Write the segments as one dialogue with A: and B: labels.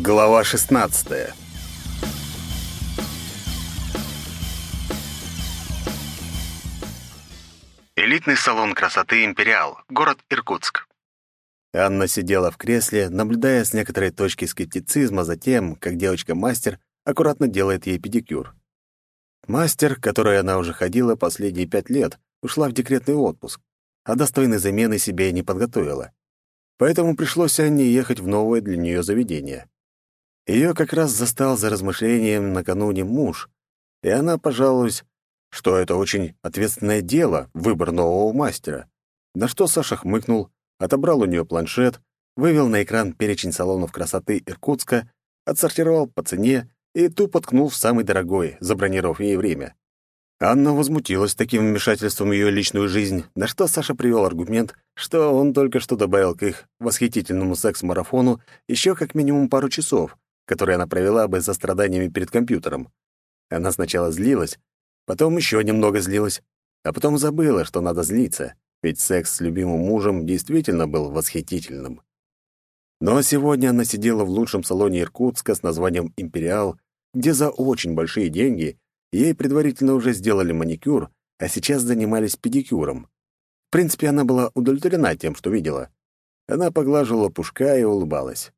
A: Глава 16. Элитный салон красоты «Империал», город Иркутск. Анна сидела в кресле, наблюдая с некоторой точки скептицизма за тем, как девочка-мастер аккуратно делает ей педикюр. Мастер, которой она уже ходила последние пять лет, ушла в декретный отпуск, а достойной замены себе не подготовила. Поэтому пришлось Анне ехать в новое для нее заведение. Ее как раз застал за размышлением накануне муж, и она пожалуюсь, что это очень ответственное дело — выбор нового мастера. На что Саша хмыкнул, отобрал у нее планшет, вывел на экран перечень салонов красоты Иркутска, отсортировал по цене и тупо ткнул в самый дорогой, забронировав ей время. Анна возмутилась таким вмешательством в ее личную жизнь, на что Саша привел аргумент, что он только что добавил к их восхитительному секс-марафону еще как минимум пару часов, которые она провела бы за страданиями перед компьютером. Она сначала злилась, потом еще немного злилась, а потом забыла, что надо злиться, ведь секс с любимым мужем действительно был восхитительным. Но сегодня она сидела в лучшем салоне Иркутска с названием «Империал», где за очень большие деньги ей предварительно уже сделали маникюр, а сейчас занимались педикюром. В принципе, она была удовлетворена тем, что видела. Она поглаживала пушка и улыбалась.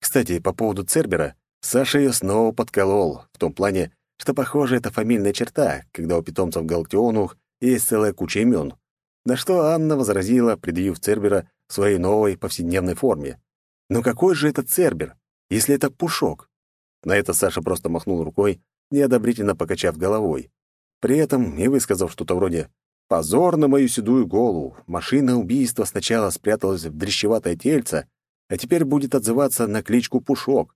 A: Кстати, по поводу Цербера, Саша ее снова подколол, в том плане, что, похоже, это фамильная черта, когда у питомцев Галактионух есть целая куча имен. На что Анна возразила, предъявив Цербера в своей новой повседневной форме. «Но какой же это Цербер, если это Пушок?» На это Саша просто махнул рукой, неодобрительно покачав головой. При этом и высказав что-то вроде «Позор на мою седую голову! Машина убийства сначала спряталась в дрещеватое тельце, а теперь будет отзываться на кличку Пушок.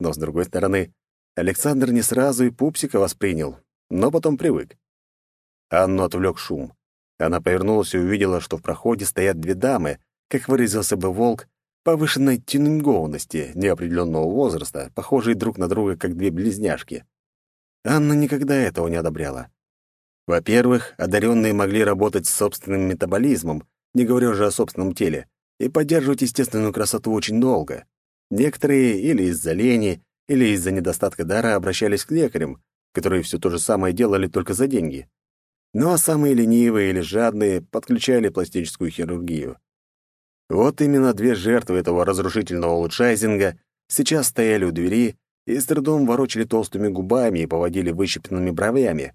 A: Но, с другой стороны, Александр не сразу и Пупсика воспринял, но потом привык. Анну отвлек шум. Она повернулась и увидела, что в проходе стоят две дамы, как выразился бы волк, повышенной тюнингованности, неопределенного возраста, похожие друг на друга, как две близняшки. Анна никогда этого не одобряла. Во-первых, одаренные могли работать с собственным метаболизмом, не говоря уже о собственном теле, и поддерживать естественную красоту очень долго. Некоторые или из-за лени, или из-за недостатка дара обращались к лекарям, которые все то же самое делали только за деньги. Ну а самые ленивые или жадные подключали пластическую хирургию. Вот именно две жертвы этого разрушительного улучшайзинга сейчас стояли у двери и с трудом ворочали толстыми губами и поводили выщипанными бровями.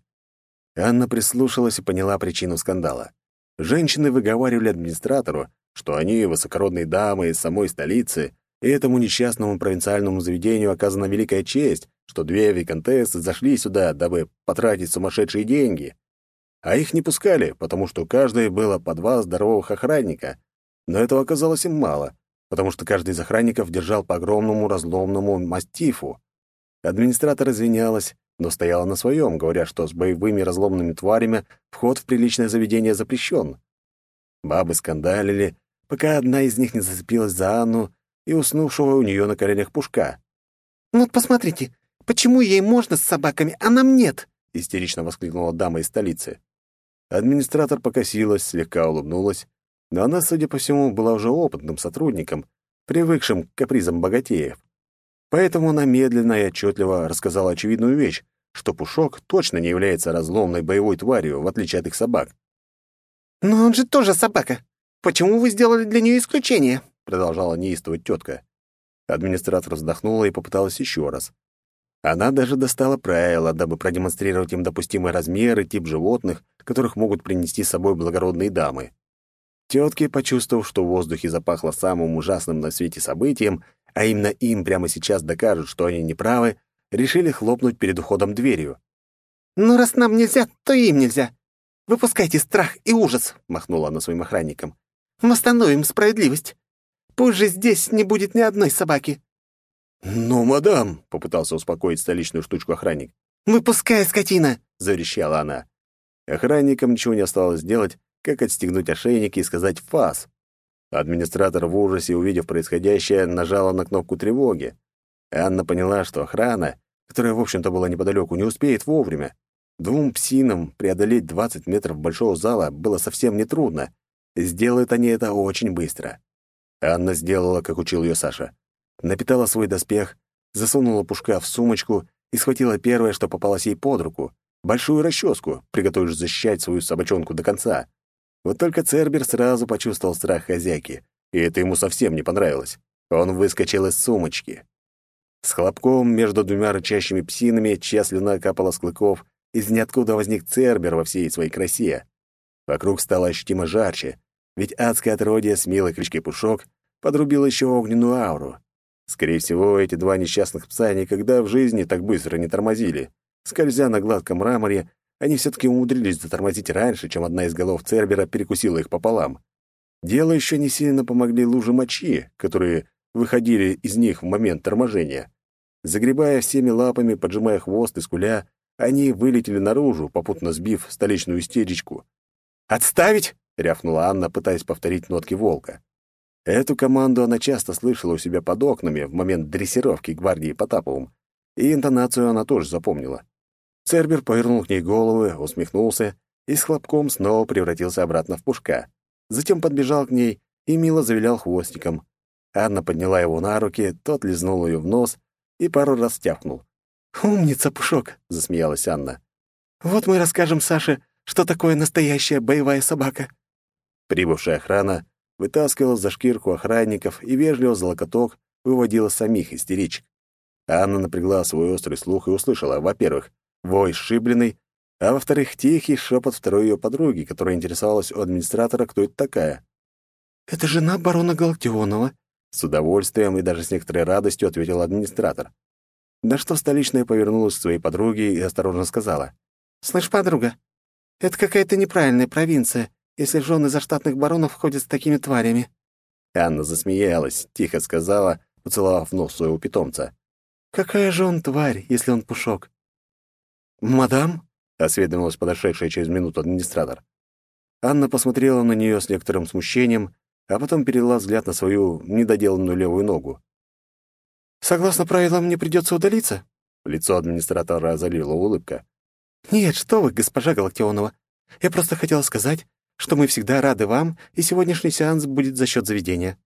A: Анна прислушалась и поняла причину скандала. Женщины выговаривали администратору, что они высокородные дамы из самой столицы, и этому несчастному провинциальному заведению оказана великая честь, что две виконтессы зашли сюда, дабы потратить сумасшедшие деньги. А их не пускали, потому что у каждой было по два здоровых охранника. Но этого оказалось им мало, потому что каждый из охранников держал по огромному разломному мастифу. Администратор извинялась, но стояла на своем, говоря, что с боевыми разломными тварями вход в приличное заведение запрещен. Бабы скандалили, пока одна из них не зацепилась за Анну и уснувшего у нее на коленях пушка.
B: «Ну вот посмотрите, почему ей можно с собаками, а нам нет?» — истерично воскликнула дама из столицы.
A: Администратор покосилась, слегка улыбнулась, но она, судя по всему, была уже опытным сотрудником, привыкшим к капризам богатеев. Поэтому она медленно и отчетливо рассказала очевидную вещь, что Пушок точно не является разломной боевой тварью, в отличие от их собак.
B: «Но он же тоже собака. Почему вы сделали для нее исключение?»
A: продолжала неистовать тетка. Администратор вздохнула и попыталась еще раз. Она даже достала правила, дабы продемонстрировать им допустимый размер и тип животных, которых могут принести с собой благородные дамы. Тетки, почувствовав, что в воздухе запахло самым ужасным на свете событием, а именно им прямо сейчас докажут, что они неправы, решили хлопнуть перед уходом дверью.
B: «Ну, раз нам нельзя, то им нельзя. Выпускайте страх и ужас», — махнула она своим охранникам. «Восстановим справедливость. Пусть же здесь не будет ни одной собаки».
A: «Ну, мадам», — попытался успокоить столичную штучку охранник.
B: «Выпускай, скотина!»
A: — заверещала она. Охранникам ничего не осталось делать, как отстегнуть ошейники и сказать «фас». Администратор в ужасе, увидев происходящее, нажала на кнопку тревоги. Анна поняла, что охрана, которая, в общем-то, была неподалеку, не успеет вовремя. Двум псинам преодолеть 20 метров большого зала было совсем нетрудно. Сделают они это очень быстро. Анна сделала, как учил ее Саша. Напитала свой доспех, засунула пушка в сумочку и схватила первое, что попалось ей под руку — большую расческу, приготовившись защищать свою собачонку до конца. Вот только Цербер сразу почувствовал страх хозяйки, и это ему совсем не понравилось. Он выскочил из сумочки. С хлопком между двумя рычащими псинами, чья слюна капала с клыков, из ниоткуда возник Цербер во всей своей красе. Вокруг стало ощутимо жарче, ведь адское отродье с милой кличкой Пушок подрубило еще огненную ауру. Скорее всего, эти два несчастных пса никогда в жизни так быстро не тормозили. Скользя на гладком мраморе, они все-таки умудрились затормозить раньше, чем одна из голов Цербера перекусила их пополам. Дело еще не сильно помогли лужи мочи, которые выходили из них в момент торможения. Загребая всеми лапами, поджимая хвост и скуля, они вылетели наружу, попутно сбив столичную истеричку. «Отставить!» — рявкнула Анна, пытаясь повторить нотки волка. Эту команду она часто слышала у себя под окнами в момент дрессировки гвардии Потаповым, и интонацию она тоже запомнила. Цербер повернул к ней голову, усмехнулся и с хлопком снова превратился обратно в пушка. Затем подбежал к ней и мило завилял хвостиком. Анна подняла его на руки, тот лизнул ее в нос и пару раз тяпнул. «Умница, Пушок!» — засмеялась Анна. «Вот мы расскажем Саше, что такое настоящая боевая собака». Прибывшая охрана вытаскивала за шкирку охранников и вежливо за локоток выводила самих истеричек. Анна напрягла свой острый слух и услышала, во-первых, вой сшибленный, а во-вторых, тихий шепот второй ее подруги, которая интересовалась у администратора, кто это такая. «Это жена барона Галактионова», — с удовольствием и даже с некоторой радостью ответил администратор. Да что столичная повернулась к своей подруге и осторожно сказала. «Слышь, подруга, это какая-то неправильная провинция, если жены заштатных баронов ходят с такими тварями». Анна засмеялась, тихо сказала, поцеловав нос своего питомца. «Какая же он тварь, если он пушок?» «Мадам?» — осведомилась подошедшая через минуту администратор. Анна посмотрела на нее с некоторым смущением, а потом перевела взгляд на свою недоделанную левую ногу. «Согласно правилам, мне придется удалиться?» Лицо администратора озарила улыбка. «Нет, что вы, госпожа Галактионова. Я просто хотела сказать, что мы всегда рады вам, и сегодняшний сеанс будет за счет заведения».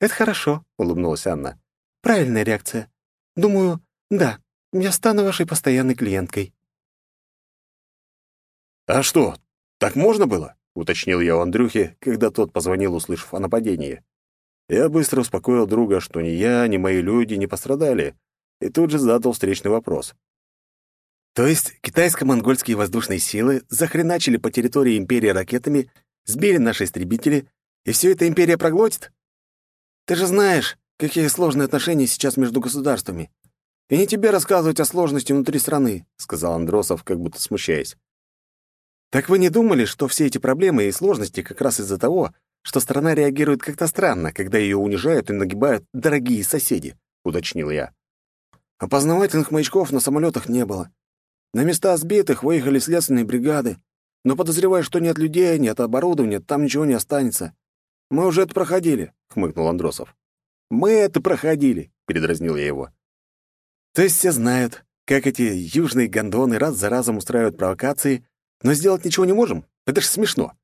A: «Это хорошо», — улыбнулась Анна. «Правильная реакция. Думаю, да, я стану вашей постоянной клиенткой». «А что, так можно было?» — уточнил я у Андрюхи, когда тот позвонил, услышав о нападении. Я быстро успокоил друга, что ни я, ни мои люди не пострадали, и тут же задал встречный вопрос.
B: То есть китайско-монгольские воздушные силы захреначили по территории империи ракетами, сбили наши истребители, и все это империя проглотит? Ты же знаешь, какие сложные отношения сейчас между государствами. И не тебе рассказывать о сложности внутри страны, сказал Андросов, как будто смущаясь. Так вы не думали, что все эти проблемы и сложности как раз из-за того, что страна реагирует как-то странно, когда ее унижают и нагибают дорогие соседи», — уточнил я. Опознавательных маячков на самолетах не было. На места сбитых выехали следственные бригады, но подозреваю, что ни от людей, ни от оборудования там ничего не останется. Мы уже это проходили, — хмыкнул Андросов. «Мы это проходили», — передразнил я его. То есть все знают, как эти южные гондоны раз за разом устраивают провокации, но сделать ничего не можем? Это ж смешно.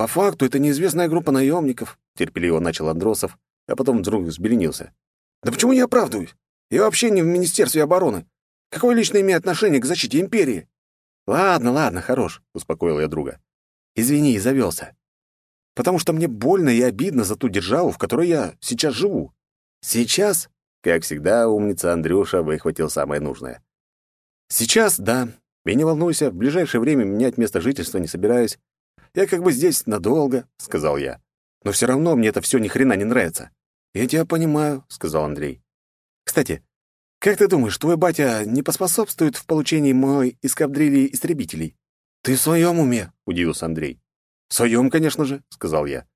B: «По факту это неизвестная группа наемников», — терпеливо начал Андросов, а потом вдруг взбеленился. «Да почему я оправдываюсь? Я вообще не в Министерстве обороны. Какое лично имею отношение к защите империи?» «Ладно, ладно, хорош», — успокоил я друга. «Извини, завелся. Потому что мне больно и обидно за ту державу, в которой я сейчас живу. Сейчас, как всегда, умница Андрюша выхватил самое нужное. Сейчас, да. И не волнуйся, в ближайшее время менять место жительства не собираюсь. Я как бы здесь надолго», — сказал я. «Но все равно мне это все ни хрена не нравится». «Я тебя понимаю», — сказал Андрей. «Кстати, как ты думаешь, твой батя не поспособствует в получении мой эскадрильи истребителей?» «Ты в своем уме?» — удивился Андрей. «В своем, конечно же», — сказал я.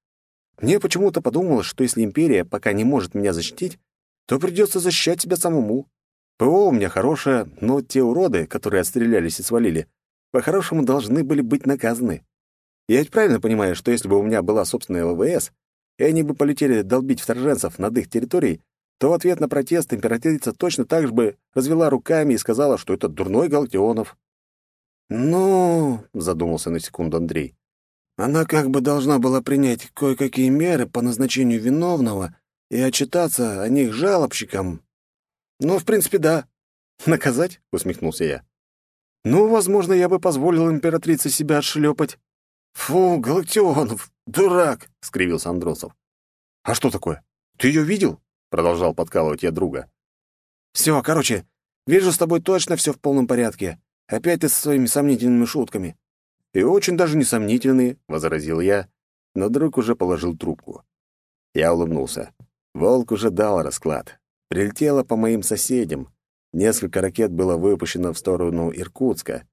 B: «Мне почему-то подумалось, что если империя пока не может меня защитить, то придется защищать себя самому. ПО у меня хорошее, но те уроды, которые отстрелялись и свалили, по-хорошему должны были быть наказаны. Я ведь правильно понимаю, что если бы у меня была собственная ВВС, и они бы полетели долбить вторженцев над их территорией, то в ответ на протест императрица точно так же бы развела руками и сказала, что это дурной Галактионов. «Ну...» — задумался на секунду Андрей. «Она как бы должна была принять кое-какие меры по назначению виновного и отчитаться о них жалобщикам». «Ну, в принципе, да». «Наказать?» — усмехнулся я. «Ну, возможно, я бы позволил императрице себя отшлепать». «Фу, Галактионов, дурак!» — скривился Андросов. «А что такое? Ты ее видел?» — продолжал подкалывать я друга. «Все, короче, вижу, с тобой точно все в полном порядке. Опять ты со своими сомнительными шутками». «И очень даже несомнительные», — возразил я, но друг уже положил трубку. Я улыбнулся. Волк уже дал расклад. Прилетело по моим соседям. Несколько ракет было выпущено в сторону Иркутска.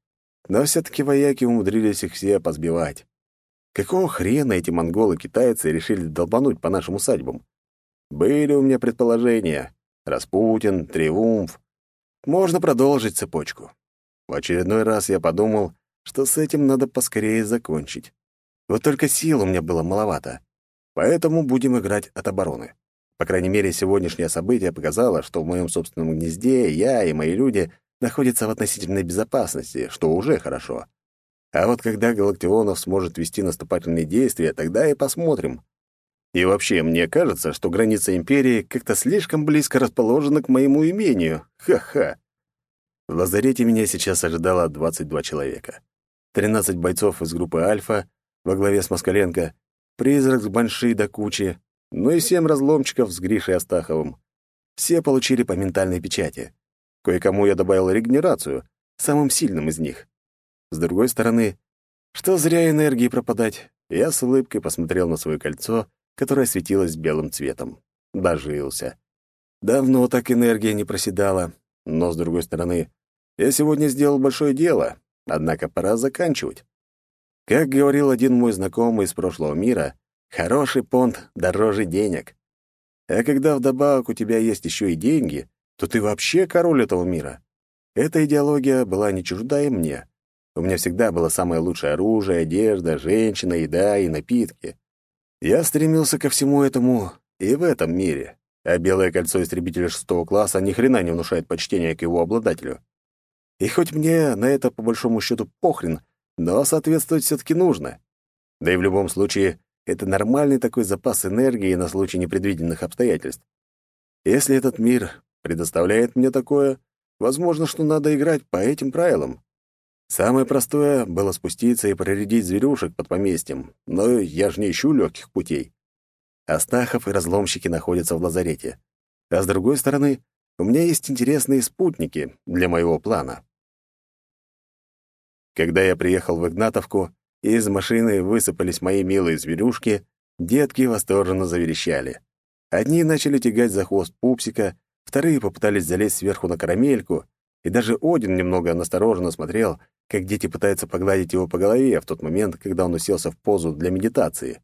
B: Но все-таки вояки умудрились их все позбивать. Какого хрена эти монголы-китайцы решили долбануть по нашим усадьбам? Были у меня предположения. Распутин, Триумф. Можно продолжить цепочку. В очередной раз я подумал, что с этим надо поскорее закончить. Вот только сил у меня было маловато. Поэтому будем играть от обороны. По крайней мере, сегодняшнее событие показало, что в моем собственном гнезде я и мои люди находятся в относительной безопасности, что уже хорошо. А вот когда Галактионов сможет вести наступательные действия, тогда и посмотрим. И вообще, мне кажется, что граница Империи как-то слишком близко расположена к моему имению. Ха-ха. В лазарете меня сейчас ожидало 22 человека. 13 бойцов из группы «Альфа» во главе с Москаленко, призрак с Банши до кучи, ну и семь разломчиков с Гришей Астаховым. Все получили по ментальной печати. Кое-кому я добавил регенерацию, самым сильным из них. С другой стороны, что зря энергии пропадать, я с улыбкой посмотрел на свое кольцо, которое светилось белым цветом. Дожился. Давно так энергия не проседала, но, с другой стороны, я сегодня сделал большое дело, однако пора заканчивать. Как говорил один мой знакомый из прошлого мира, хороший понт дороже денег. А когда вдобавок у тебя есть еще и деньги, то ты вообще король этого мира. Эта идеология была не чужда и мне. У меня всегда было самое лучшее оружие, одежда, женщина, еда и напитки. Я стремился ко всему этому и в этом мире, а белое кольцо истребителя шестого класса ни хрена не внушает почтения к его обладателю. И хоть мне на это по большому счету похрен, но соответствовать все-таки нужно. Да и в любом случае, это нормальный такой запас энергии на случай непредвиденных обстоятельств. Если этот мир предоставляет мне такое, возможно, что надо играть по этим правилам. Самое простое было спуститься и проредить зверюшек под поместьем, но я же не ищу легких путей. Астахов и разломщики находятся в лазарете. А с другой стороны, у меня есть интересные спутники для моего плана. Когда я приехал в Игнатовку, из машины высыпались мои милые зверюшки, детки восторженно заверещали. Одни начали тягать за хвост пупсика, вторые попытались залезть сверху на карамельку, и даже Один немного настороженно смотрел, как дети пытаются погладить его по голове в тот момент, когда он уселся в позу для медитации.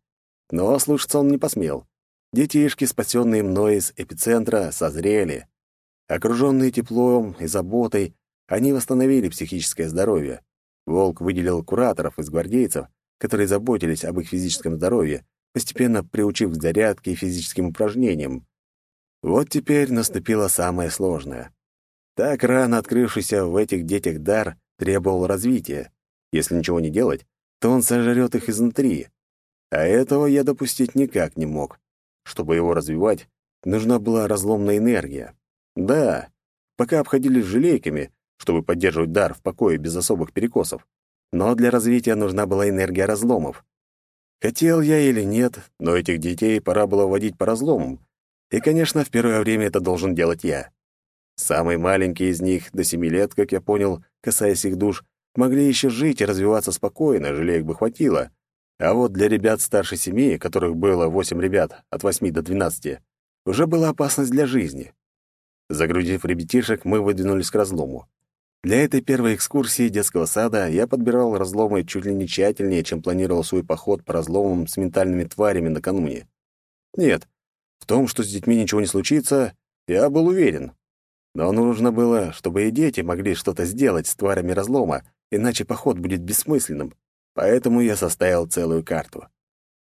B: Но слушаться он не посмел. Детишки, спасенные мной из эпицентра, созрели. Окруженные теплом и заботой, они восстановили психическое здоровье. Волк выделил кураторов из гвардейцев, которые заботились об их физическом здоровье, постепенно приучив к зарядке и физическим упражнениям. Вот теперь наступило самое сложное. Так рано открывшийся в этих детях дар требовал развития. Если ничего не делать, то он сожрет их изнутри. А этого я допустить никак не мог. Чтобы его развивать, нужна была разломная энергия. Да, пока обходились желейками, чтобы поддерживать дар в покое без особых перекосов. Но для развития нужна была энергия разломов. Хотел я или нет, но этих детей пора было вводить по разломам. И, конечно, в первое время это должен делать я. Самые маленькие из них, до семи лет, как я понял, касаясь их душ, могли еще жить и развиваться спокойно, жалеек бы хватило. А вот для ребят старше семи, которых было восемь ребят, от восьми до двенадцати, уже была опасность для жизни. Загрузив ребятишек, мы выдвинулись к разлому. Для этой первой экскурсии детского сада я подбирал разломы чуть ли не тщательнее, чем планировал свой поход по разломам с ментальными тварями накануне. Нет, в том, что с детьми ничего не случится, я был уверен. Но нужно было, чтобы и дети могли что-то сделать с тварями разлома, иначе поход будет бессмысленным. Поэтому я составил целую карту.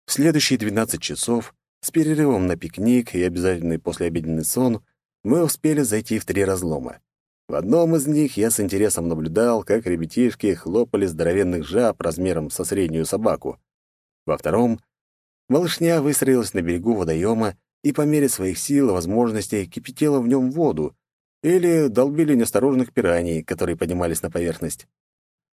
B: В следующие 12 часов, с перерывом на пикник и обязательный послеобеденный сон, мы успели зайти в три разлома. В одном из них я с интересом наблюдал, как ребятишки хлопали здоровенных жаб размером со среднюю собаку. Во втором малышня выстроилась на берегу водоема и по мере своих сил и возможностей кипятила в нем воду,
A: или долбили неосторожных пираний, которые поднимались на поверхность.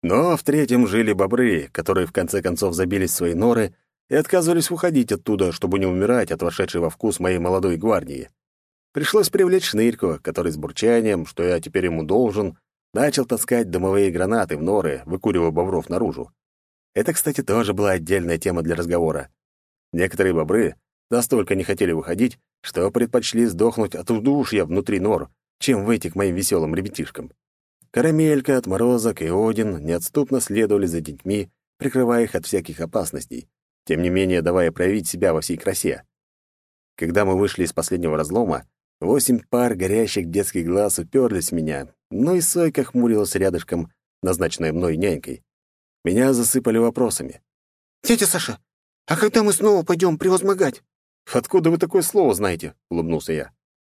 A: Но в третьем жили бобры, которые в конце концов забились в свои норы и отказывались уходить оттуда, чтобы не умирать от вошедшей во вкус моей молодой гвардии. Пришлось привлечь шнырьку, который с бурчанием, что я теперь ему должен, начал таскать дымовые гранаты в норы, выкуривая бобров наружу. Это, кстати, тоже была отдельная тема для разговора. Некоторые бобры настолько не хотели выходить, что предпочли сдохнуть от удушья внутри нор, чем выйти к моим веселым ребятишкам. Карамелька, Отморозок и Один неотступно следовали за детьми, прикрывая их от всяких опасностей, тем не менее давая проявить себя во всей красе. Когда мы вышли из последнего разлома, восемь пар горящих детских глаз уперлись в меня, но и Сойка хмурилась рядышком, назначенная мной нянькой. Меня засыпали вопросами.
B: «Тетя Саша, а когда мы снова пойдем превозмогать?»
A: «Откуда вы такое слово знаете?» — улыбнулся я.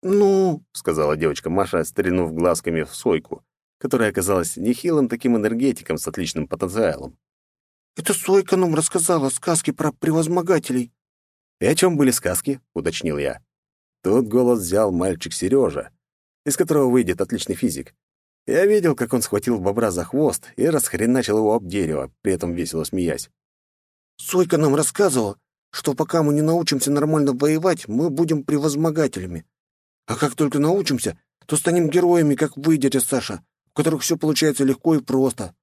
B: «Ну...»
A: — сказала девочка Маша, стрельнув глазками в Сойку, которая оказалась нехилым таким энергетиком с отличным потенциалом.
B: «Это Сойка нам рассказала сказки про превозмогателей».
A: «И о чем были сказки?» — уточнил я. Тут голос взял мальчик Сережа, из которого выйдет отличный физик. Я видел, как он схватил бобра за хвост и расхреначил его об дерево, при этом весело смеясь.
B: «Сойка нам рассказывала, что пока мы не научимся нормально воевать, мы будем превозмогателями. А как только научимся, то станем героями, как вы, дядя Саша, у которых все получается легко и просто».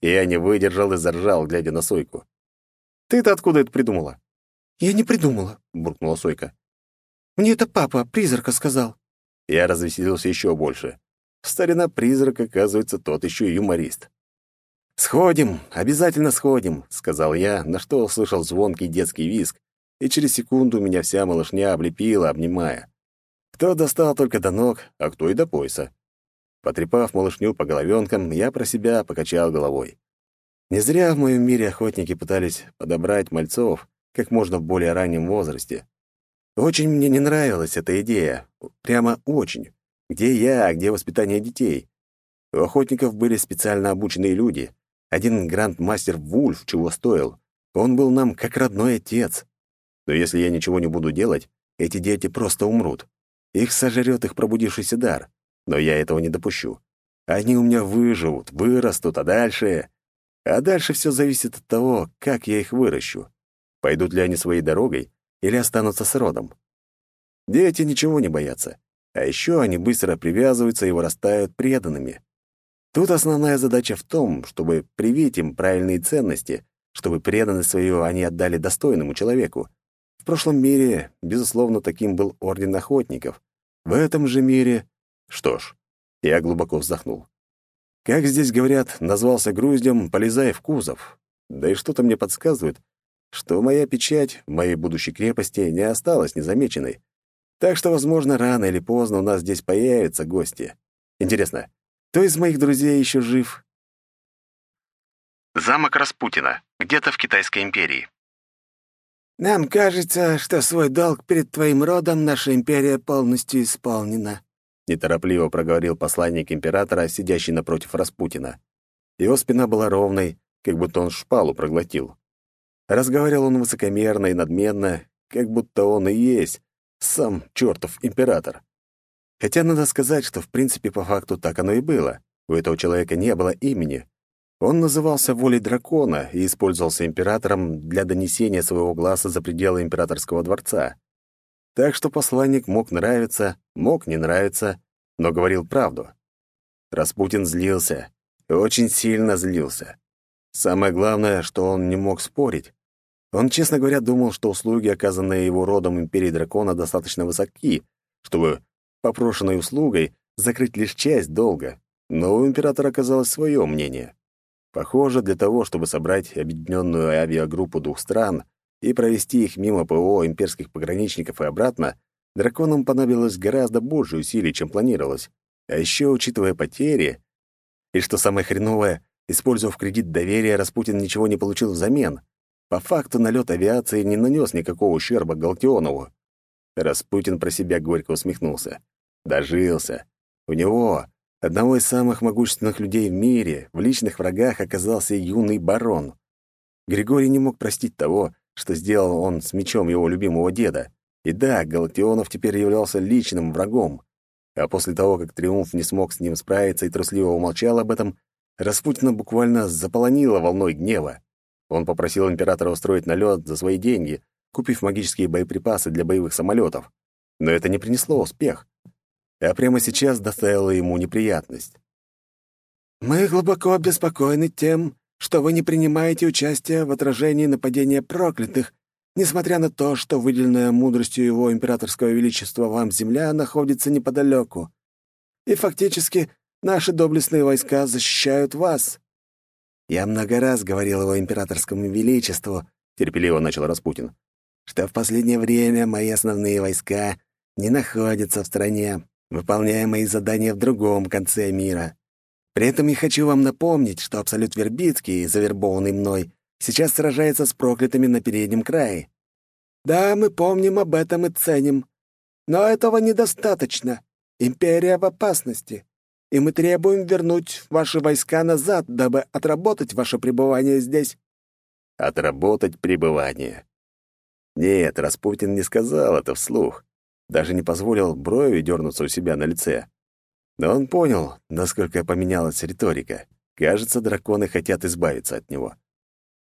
A: Я не выдержал и заржал, глядя на Сойку. «Ты-то откуда это придумала?»
B: «Я не придумала», — буркнула Сойка. «Мне это папа, призрака, сказал».
A: Я развеселился еще больше. Старина призрак, оказывается, тот еще и юморист. «Сходим, обязательно сходим», — сказал я, на что услышал звонкий детский визг, и через секунду меня вся малышня облепила, обнимая. Кто достал только до ног, а кто и до пояса. Потрепав малышню по головенкам, я про себя покачал головой. Не зря в моем мире охотники пытались подобрать мальцов как можно в более раннем возрасте. Очень мне не нравилась эта идея, прямо очень. Где я, где воспитание детей? У охотников были специально обученные люди. Один гранд-мастер Вульф чего стоил. Он был нам как родной отец. Но если я ничего не буду делать, эти дети просто умрут. Их сожрет их пробудившийся дар но я этого не допущу. Они у меня выживут, вырастут, а дальше... А дальше все зависит от того, как я их выращу. Пойдут ли они своей дорогой или останутся с родом. Дети ничего не боятся, а еще они быстро привязываются и вырастают преданными. Тут основная задача в том, чтобы привить им правильные ценности, чтобы преданность свою они отдали достойному человеку. Прошлом мире, безусловно, таким был Орден Охотников. В этом же мире что ж, я глубоко вздохнул. Как здесь говорят, назвался груздем, полезай в кузов. Да и что-то мне подсказывает, что моя печать в моей будущей крепости не осталась незамеченной. Так что, возможно, рано или поздно у нас здесь появятся гости. Интересно, кто из моих друзей еще жив? Замок Распутина, где-то в Китайской империи.
B: «Нам кажется, что свой долг перед твоим родом наша империя полностью исполнена»,
A: неторопливо проговорил посланник императора, сидящий напротив Распутина. Его спина была ровной, как будто он шпалу проглотил. Разговаривал он высокомерно и надменно, как будто он и есть сам чертов император. Хотя надо сказать, что в принципе по факту так оно и было. У этого человека не было имени. Он назывался волей дракона и использовался императором для донесения своего глаза за пределы императорского дворца. Так что посланник мог нравиться, мог не нравиться, но говорил правду. Распутин злился, очень сильно злился. Самое главное, что он не мог спорить. Он, честно говоря, думал, что услуги, оказанные его родом Империи Дракона, достаточно высоки, чтобы попрошенной услугой закрыть лишь часть долга. Но у императора оказалось свое мнение. Похоже, для того, чтобы собрать объединенную авиагруппу двух стран, и провести их мимо ПО имперских пограничников и обратно, драконам понадобилось гораздо больше усилий, чем планировалось. А еще, учитывая потери, и что самое хреновое, использовав кредит доверия, Распутин ничего не получил взамен. По факту налет авиации не нанес никакого ущерба Галтионову. Распутин про себя горько усмехнулся. Дожился. У него, одного из самых могущественных людей в мире, в личных врагах оказался юный барон. Григорий не мог простить того, что сделал он с мечом его любимого деда. И да, Галактионов теперь являлся личным врагом. А после того, как Триумф не смог с ним справиться и трусливо умолчал об этом, Распутина буквально заполонила волной гнева. Он попросил императора устроить налет за свои деньги, купив магические боеприпасы для боевых самолетов. Но это не принесло успех, а прямо сейчас доставило ему неприятность.
B: «Мы глубоко обеспокоены тем, что вы не принимаете участие в отражении нападения проклятых, несмотря на то, что выделенная мудростью его императорского величества вам земля находится неподалеку. И фактически наши доблестные войска защищают вас». «Я много раз говорил его императорскому величеству», — терпеливо начал Распутин, «что в последнее время мои основные войска не находятся в стране, выполняя мои задания в другом конце мира. При этом я хочу вам напомнить, что Абсолют Вербицкий, завербованный мной, сейчас сражается с проклятыми на переднем крае. Да, мы помним об этом и ценим. Но этого недостаточно. Империя в опасности. И мы требуем вернуть ваши войска назад, дабы отработать ваше пребывание здесь.
A: Отработать пребывание. Нет, Распутин не сказал это вслух. Даже не позволил брови дернуться у себя на лице. Но он понял, насколько поменялась риторика. Кажется, драконы хотят избавиться от него.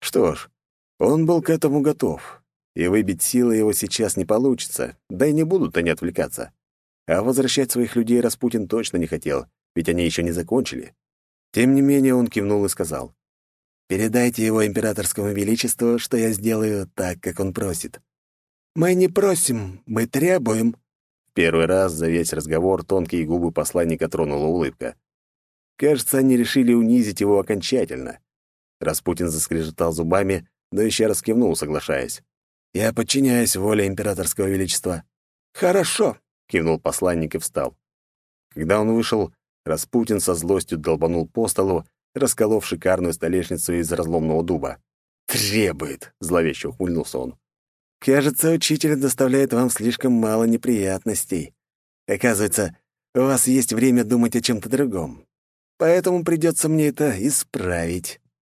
A: Что ж, он был к этому готов. И выбить силы его сейчас не получится, да и не будут они отвлекаться. А возвращать своих людей Распутин точно не хотел, ведь они еще не закончили. Тем не менее он кивнул и сказал, «Передайте его императорскому величеству, что я сделаю так, как он просит».
B: «Мы не просим, мы требуем»,
A: Первый раз за весь разговор тонкие губы посланника тронула улыбка. Кажется, они решили унизить его окончательно. Распутин заскрежетал зубами, но еще раз кивнул, соглашаясь. «Я подчиняюсь воле императорского величества».
B: «Хорошо», —
A: кивнул посланник и встал. Когда он вышел, Распутин со злостью долбанул по столу, расколов шикарную столешницу из разломного дуба.
B: «Требует», —
A: зловеще ухмыльнулся он.
B: Кажется, учитель доставляет вам слишком мало неприятностей. Оказывается, у вас есть время думать о чем-то другом. Поэтому придется мне это исправить.